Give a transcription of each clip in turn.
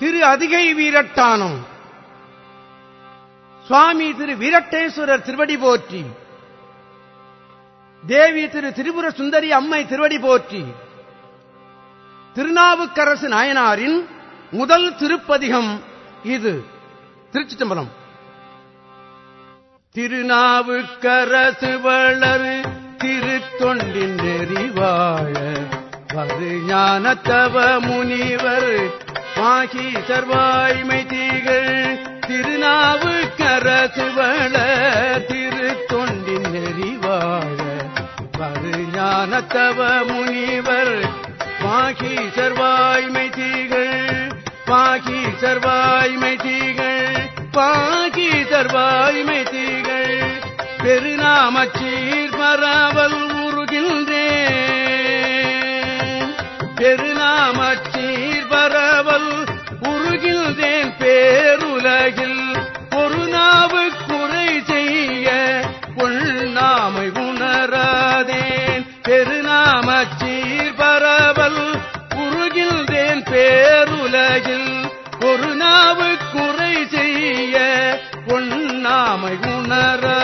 திரு அதிகை வீரட்டானம். சுவாமி திரு வீரட்டேஸ்வரர் திருவடி போற்றி. தேவி திரு திரிபுர சுந்தரி அம்மை திருவடி போற்றி. திருநாவுக்கரசு நாயனாரின் முதல் திருப்பதிகம் இது. திருச்சிட்டம்பலம் திருநாவுக்கரசு வளரு திருத்தொண்டின் நெறிவாழ வரு ஞானத்தவ முனிவர் மாகி சர்வாய்மை தீகள் திருநாவுக்கரசு வளர் திருத்தொண்டின் நெறிவாழ. பருஞானத்தவ முனிவர் பாகி சர்வாய்மை தீகள் பாகி சர்வாய்மை தீகள் பாகி சர்வாய்மை தீகள். பெருநாமச்சீர் பரவல் உருகின்றேன். பெருநாமச்சீர் பேருலகில் ஒரு நாவு குறை செய்ய உள்நாமை உணராதேன். பெருநாமச்சீர் பரவல் உருகின்றேன் பேருலகில் ஒரு நாவு குறை செய்ய உள்நாமை உணராதேன்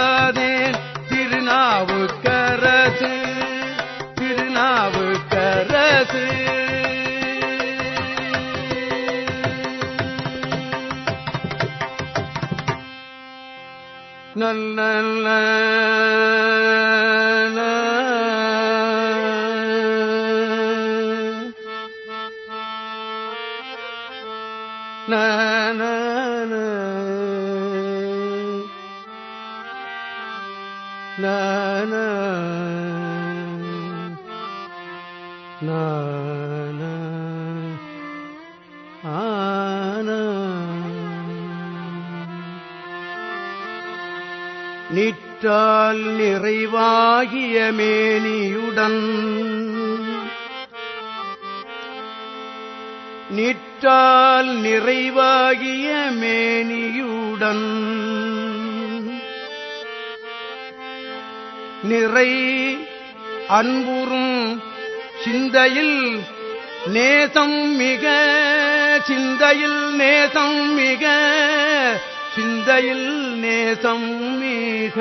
na na na na நிற்றால் நிறைவாகிய மேனியுடன். நிற்றால் நிறைவாகிய மேனியுடன். நிறை அன்புறும் சிந்தையில் நேசம் மிக சிந்தையில் நேசம் மிக சிந்தையில் நேசம் மீக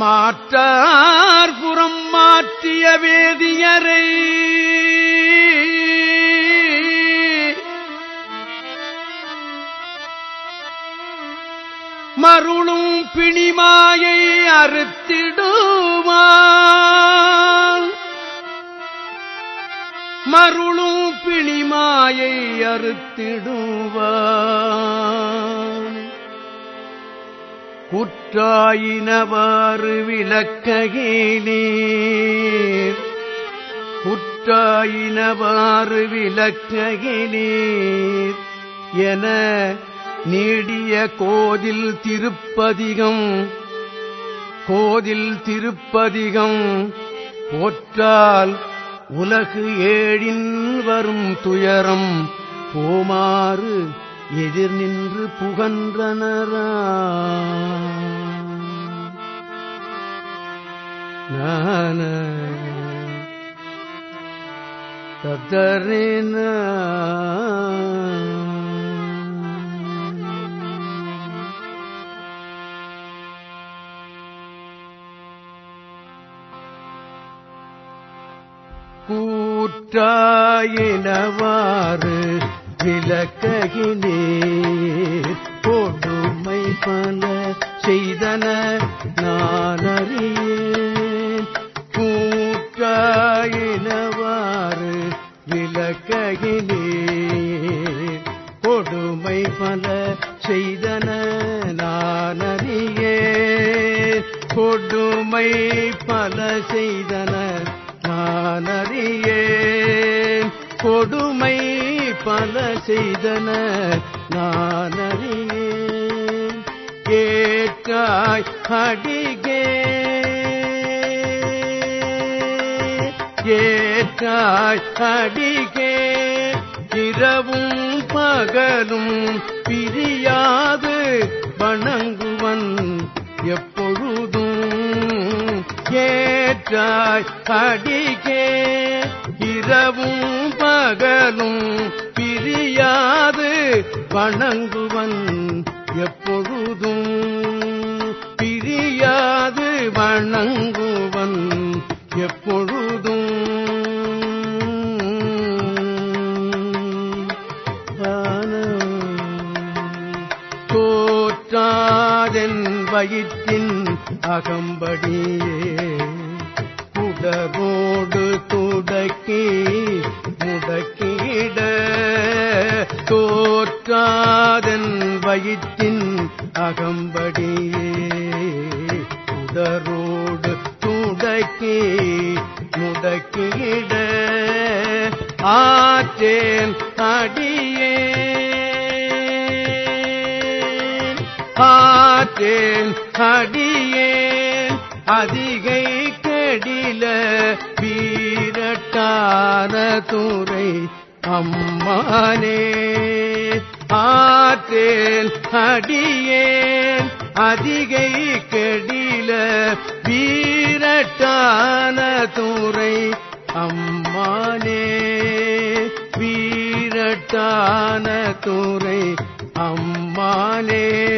மாற்றார்புறம் மாற்றிய வேதியரை. மருளும் பிணிமாயை அறுத்திடுமா மருளும் பிணிமாயை அறுத்திடுவான். குற்றாயினவாறு விளக்ககினீர் குற்றாயினவாறு விளக்ககினீர் என நீடிய கோதில் திருப்பதிகம் கோதில் திருப்பதிகம் போற்றால் உலகு ஏழின் வரும் துயரம் போமாறு எதிர் நின்று புகன்றனரா. நான தத்தரின கூற்றாயினவாறு விளக்ககினேர் கொடுமை பல செய்தன நான் அறியேன் கூற்றாயினவாறு விளக்ககினேர் கொடுமை பல செய்தன நான் அறியேன் கொடுமை பல செய்தன நான் அறியேன் கொடுமை பல செய்தன நான் அறியேன் கேட்டாய் அடிகே கேட்காய் அடிகே இரவும் பகலும் பிரியாது வணங்குவன் எப்பொழுதும் ஏற்றாய் அடிகே. இரவும் பகலும் பிரியாது வணங்குவன் எப்பொழுதும். பிரியாது வணங்குவன் வயிற்றின் அகம்படியே குடரோடு துடக்கி முடக்கிட தோற்றாதன் வயிற்றின் அகம்படியே குடரோடு துடக்கி முடக்கிட ஆற்றேன் அடியே அடியேன் அடியேன். அதிகை கெடில வீரட்டான துறை அம்மானே. ஆற்றேன் அடியேன். அதிகை கெடில வீரட்டான துறை அம்மானே. வீரட்டான துறை அம்மானே.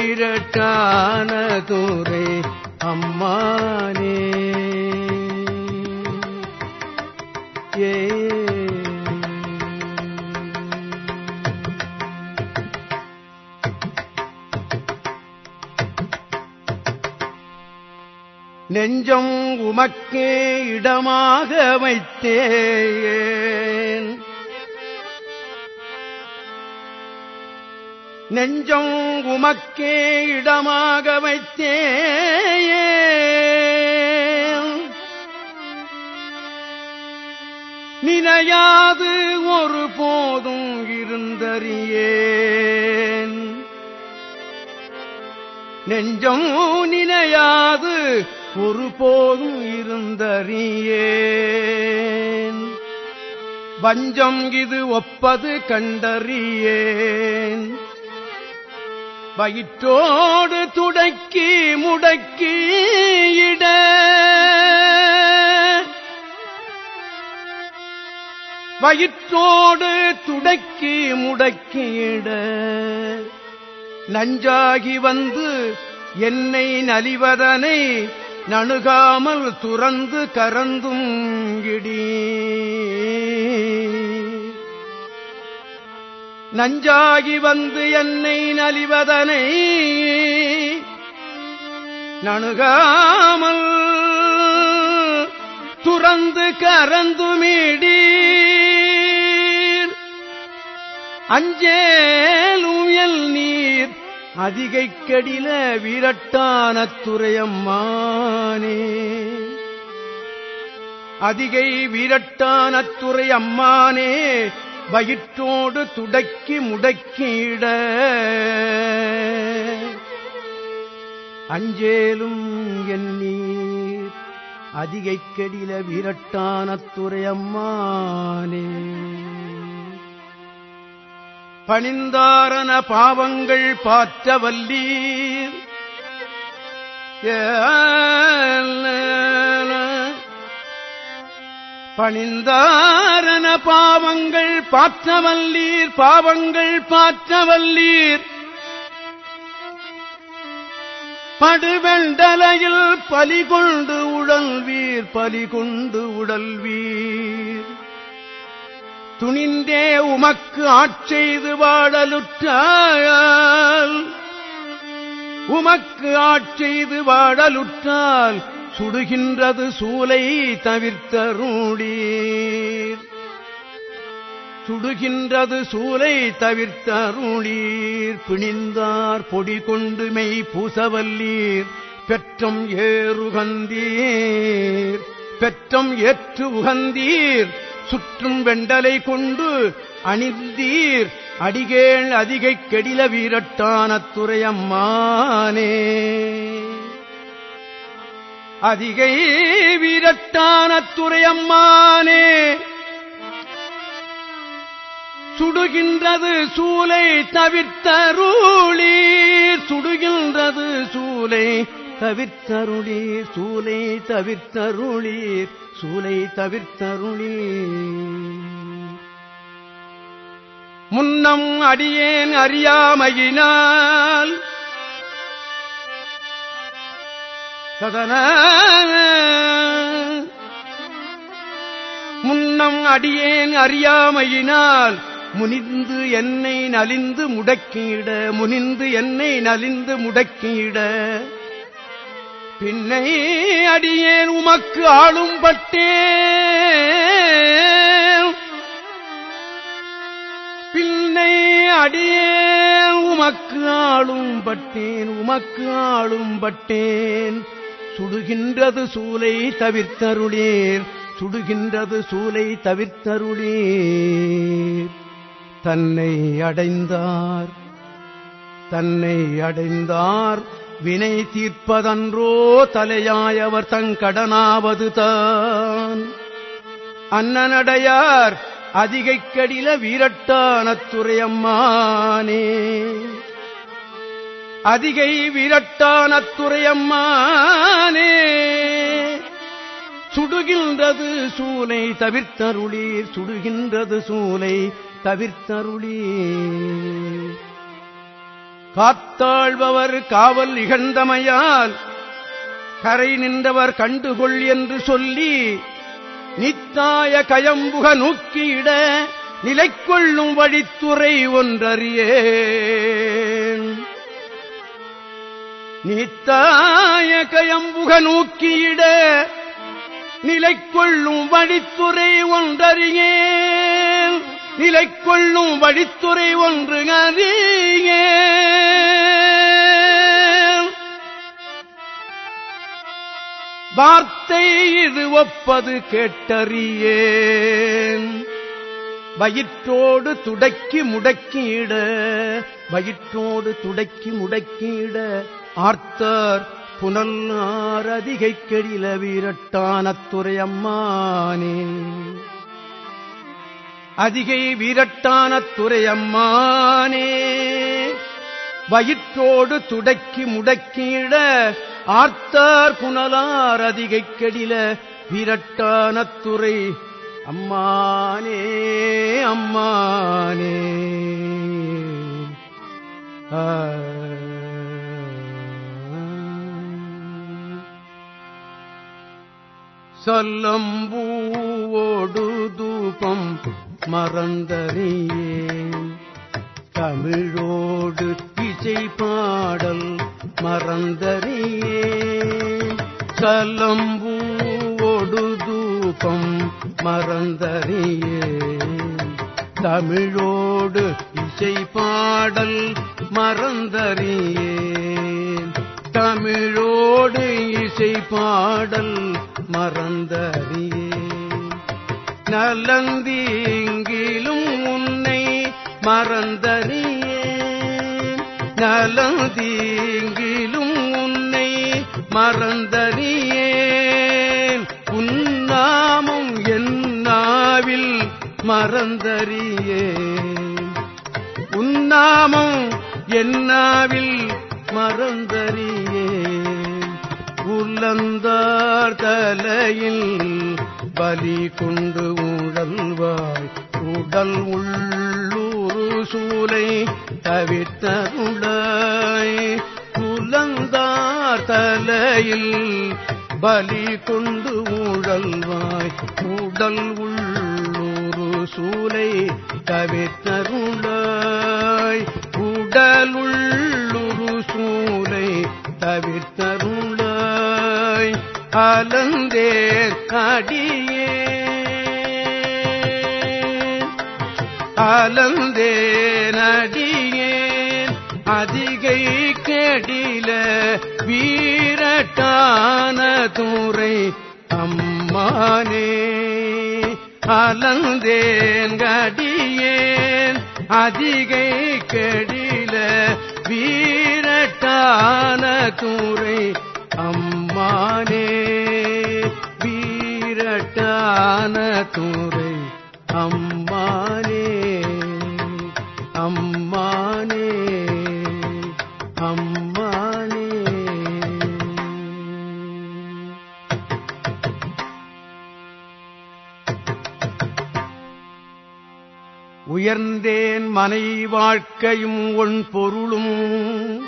வீரட்டான துறை அம்மானே. ஏ. நெஞ்சம் உமக்கே இடமாக வைத்தேன். நெஞ்சம் உமக்கே இடமாக வைத்தே நினையாது ஒரு போதும் இருந்தறியேன். நெஞ்சம் நினையாது ஒரு போதும் இருந்தறியேன். வஞ்சம் இது ஒப்பது கண்டறியேன். வயிற்றோடு துடக்கி முடக்கி இட. வயிற்றோடு துடக்கி முடக்கியிட நஞ்சாகி வந்து என்னை நலிவதனை நணுகாமல் துறந்து கரந்தும் கிடீ நஞ்சாகி வந்து என்னை நலிவதனை நணுகாமல் துறந்து கரந்து கரந்துமிடீர் அஞ்சேலுயல் நீர் அதிகை கடில விரட்டான துறையம்மானே. அதிகை வீரட்டான துறையம்மானே வயிற்றோடு துடக்கி முடக்கிட. அஞ்சேலும் எண்ணீர் நீர் அதிகை விரட்டான துறையம்மானே. பணிந்தாரன பாவங்கள் பாற்ற வல்லீர் ஏ பணிந்தாரன பாவங்கள் பாற்றவல்லீர் பாவங்கள் பாற்றவல்லீர் படுவெண்டலையில் பலி கொண்டு உடல்வீர் பலி கொண்டு உடல்வீர். துணிந்தே உமக்கு ஆட்செய்து வாடலுற்றால் உமக்கு ஆட்செய்து வாடலுற்றால் சுடுகின்றது சூலை தவிர்த்தருளீர் சுடுகின்றது சூலை தவிர்த்தருளீர் பிணிந்தார் பொடி கொண்டு மெய் பூசவல்லீர். பெற்றம் ஏறுகந்தீர் பெற்றம் ஏற்று உகந்தீர். சுற்றும் வெண்டலை கொண்டு அணிந்தீர். அடிகேள் அதிகை கெடில வீரட்டான துறையம்மானே அதிகை வீரட்டான துறையம்மானே சுடுகின்றது சூலை தவிர்த்தருளீர் சுடுகின்றது சூலை தவிர்த்தருளீர் சூலை தவிர்த்தருளீர் சூலை தவிர்த்தருளீர் முன்னம் அடியேன் அறியாமையினார் முன்னம் அடியேன் அறியாமையினால் முனிந்து என்னை நலிந்து முடக்கியிட முனிந்து என்னை நலிந்து முடக்கியிட பின்னை அடியேன் உமக்கு ஆளும் பட்டே பின்னை அடியேன் உமக்கு ஆளும் பட்டேன் உமக்கு ஆளும் பட்டேன். சுடுகின்றது சூலை தவிர்த்தருளீர். சுடுகின்றது சூலை தவிர்த்தருளீர். தன்னை அடைந்தார். தன்னை அடைந்தார். வினை தீர்ப்பதன்றோ தலையாயவர் தங்கடனாவது தான். அன்னனடையார் அதிகைக்கடில வீரட்டான துறையம்மானே அதிகை வீரட்டான துறையம்மானே சுடுகின்றது சூலை தவிர்த்தருளீர் சுடுகின்றது சூலை தவிர்த்தருளீர். காத்தாழ்பவர் காவல் இகழ்ந்தமையால் கரை நின்றவர் கண்டுகொள் என்று சொல்லி நித்தாய கயம்புக நோக்கியிட நிலைக்கொள்ளும் வழித்துறை ஒன்றறியே. நித்தாய கயம்புக நோக்கியிட நிலை கொள்ளும் வழித்துறை ஒன்றறியே நிலை கொள்ளும் வழித்துறை ஒன்று அறியேன் வார்த்தை இது ஒப்பது கேட்டறியேன். வயிற்றோடு துடக்கி முடக்கியிட வயிற்றோடு துடக்கி முடக்கியிட ஆர்த்தார் புனல் அதிகை கெழில வீரட்டானத்துறை அம்மானே. அதிகை வீரட்டான துறையம்மானே வயிற்றோடு துடக்கி முடக்கியிட ஆர்த்தார் புனலார் அதிகை கெடில வீரட்டானத்துறை அம்மானே அம்மானே. சொல்லம்பூவோடு தூபம் மறந்தறியே தமிழோடு இசை பாடல் மறந்தறியே சலம்பூவோடு தூபம் மறந்தறியே தமிழோடு இசை பாடல் மறந்தறியேன் தமிழோடு இசை பாடல் மறந்தறியேன் நலந்தீங்கிலும் உன்னை மறந்தறியேன் நலந்தீங்கிலும் உன்னை மறந்த மறந்தறியே. உன்னாமம் என்னாவில் மறந்தறியே. உள்ளந்தார் தலையில் பலி கொண்டு உடல்வாய் உடல் உள்ளூரு சூலை தவிர்த்தருளாய். உலந்தார் தலையில் பலி கொண்டு உழல்வாய். உடல் உள்ளூரு சூலை தவிர்த்தருளாய். உடலுள்ளுரு சூலை தவிர்த்தருளாய். அலந்தே அடியே அலந்தே நடியேன் அதிகை கெடில வீரட்டான துறை அம்மானே. அலந்தேன் கடியேன். அதிகை கெடில வீரட்டான துறை அம்மானே. வீரட்டான துறை அம்மானே அம்மானே. உயர்ந்தேன் மனை வாழ்க்கையும் ஒன் பொருளும்.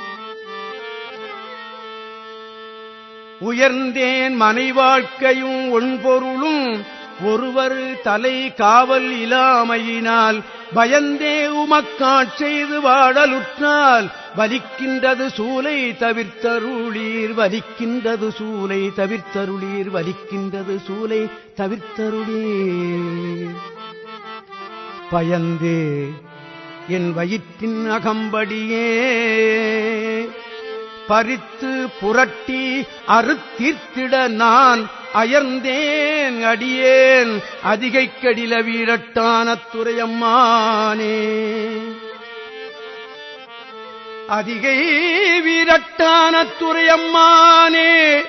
உயர்ந்தேன் மனை வாழ்க்கையும் ஒன்பொருளும் ஒருவர் தலை காவல் இலாமையினால் பயந்தே உமக்காட்செய்து வாழலுற்றால் வலிக்கின்றது சூலை தவிர்த்தருளீர் வலிக்கின்றது சூலை தவிர்த்தருளீர் வலிக்கின்றது சூலை தவிர்த்தருளீர். பயந்தே. என் வயிற்றின் அகம்படியே. பறித்து புரட்டி அறுத்தீர்த்திட நான் அயர்ந்தேன் அடியேன். அதிகைக்கடில கடில வீரட்டான துறையம்மானே அதிகை வீரட்டான துறையம்மானே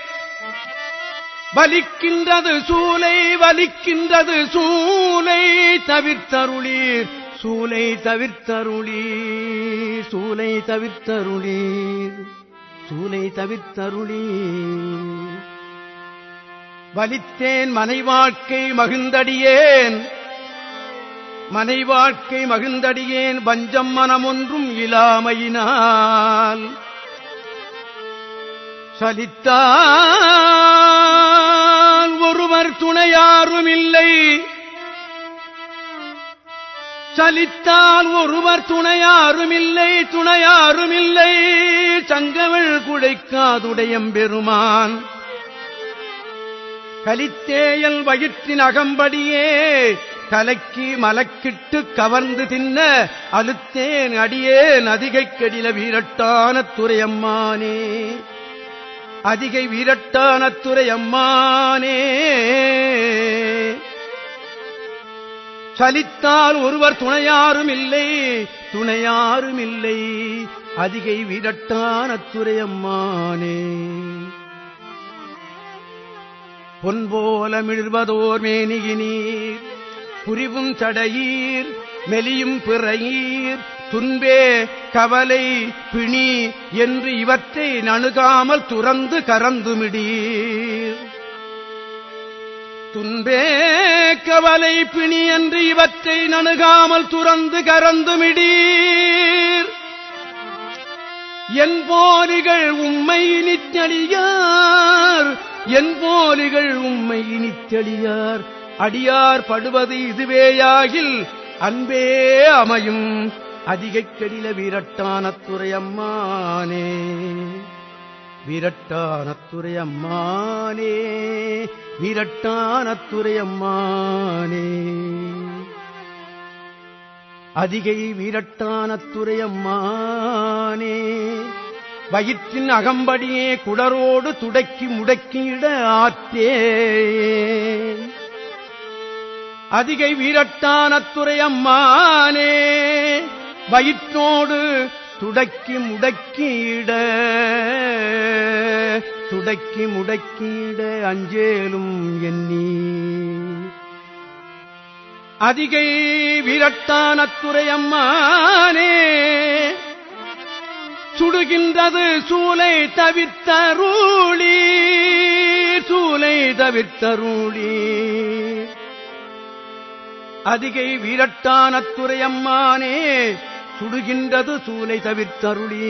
வலிக்கின்றது சூலை வலிக்கின்றது சூலை தவிர்த்தருளீர். சூலை தவிர்த்தருளீர் சூலை தவிர்த்தருளீர் சூலை தவிர்த்தருளீர். வலித்தேன் மனை வாழ்க்கை மகிழ்ந்தடியேன் மனை வாழ்க்கை மகிழ்ந்தடியேன் வஞ்சம் மனமொன்றும் இலாமையினால். சலித்தான் துணையாரும் இல்லை சலித்தால் ஒருவர் துணையாரும் இல்லை துணையாரும் இல்லை சங்கவள் குடைக்காதுடையம் பெருமான். கலித்தேயல் வயிற்றின் அகம்படியே கலக்கி மலக்கிட்டு கவர்ந்து தின்ன அழுத்தேன் அடியே நதிகைக்கடில வீரட்டான துறையம்மானே. அதிகை வீரட்டான துறையம்மானே சலித்தால் ஒருவர் துணையாரும் இல்லை துணையாரும் இல்லை அதிகை வீரட்டான துறையம்மானே பொன்போல மிழ்வதோர் மேனியினீர் புரிவும் தடையீர் மெலியும் பிறையீர் துன்பே கவலை பிணி என்று இவற்றை நணுகாமல் துறந்து கறந்துமிடீர். துன்பே கவலை பிணி என்று இவற்றை நணுகாமல் துறந்து கறந்துமிடீர். என் போலிகள் உம்மை நித்தளியார் என் போலிகள் உம்மை இனித்தெளியார் அடியார் படுவது இதுவேயாகில் அன்பே அமையும். அதிகைக் கடில வீரட்டான துறையம்மானே. வீரட்டான துறையம்மானே. வீரட்டான துறையம்மானே. அதிகை வீரட்டான துறையம்மானே. வயிற்றின் அகம்படியே குடரோடு துடக்கி முடக்கியிட ஆற்றே. அதிகை வீரட்டான துறையம்மானே. வயிற்றோடு துடக்கி முடக்கியிட. துடக்கி முடக்கியிட அஞ்சேலும் எண்ணி அதிகை வீரட்டான துறையம்மானே சுடுகின்றது சூலை தவிர்த்தருளி சூலை தவிர்த்தருளி அதிகை வீரட்டான துறையம்மானே சுடுகின்றது சூலை தவிர்த்தருளி.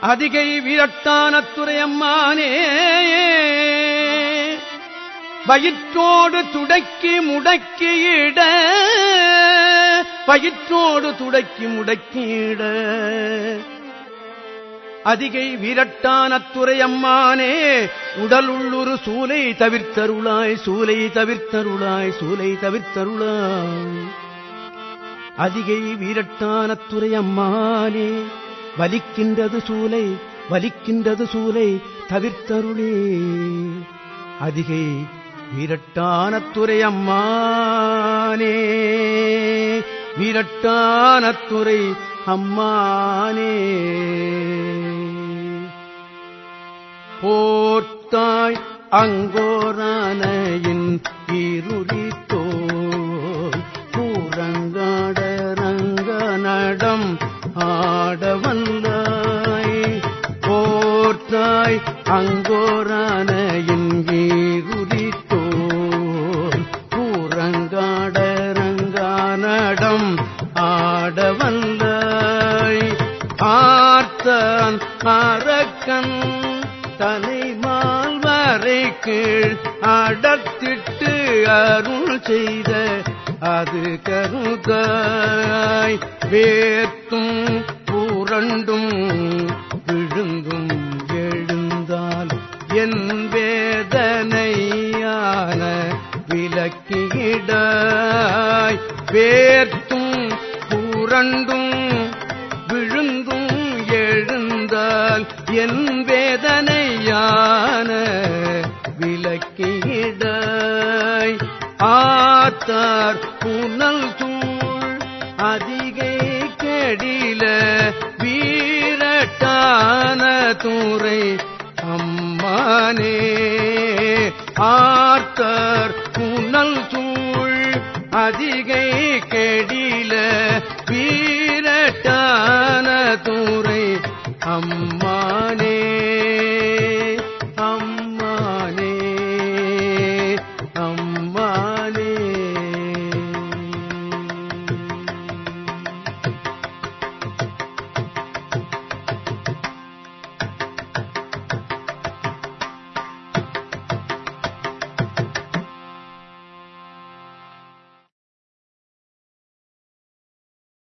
அதிகை வீரட்டான துறையம்மானே வயிற்றோடு துடக்கி முடக்கியிட பயிற்றோடு துடக்கி முடக்கியிட அதிகை வீரட்டான துறையம்மானே உடல் உள்ளுரு சூலை தவிர்த்தருளாய் சூலை தவிர்த்தருளாய் சூலை தவிர்த்தருளாய். அதிகை வீரட்டான துறையம்மானே வலிக்கின்றது சூலை வலிக்கின்றது சூலை தவிர்த்தருளே. அதிகை வீரட்டான துறையம்மானே வீரட்டான துறை அம்மானே போர்த்தாய் அங்கோரானையின் இருளித்தோல் தந்தாய் போற்றாய் அங்கோரான என்கீருதித்தோர் கூறங்காடரங்கானடம் ஆட வந்தாய். ஆர்த்தான் அரக்கன் தலைமால் வரை கீழ் அடத்திட்டு அருள் செய்த அது கருதாய். வேத்தும் புரண்டும் விழுங்கும் எழுந்தால் என் வேதனையான விலக்கிடாய் வேர்த்தும் புரண்டும் விழுந்தும் எழுந்தால் என் வேதனையான விலக்கிடாய் ஆத்தார் புனல் முறை அம்மானே ஆர்த்தர் புனல் சூழ் அதிகை கெடில வீரட்டான துறை அம்மா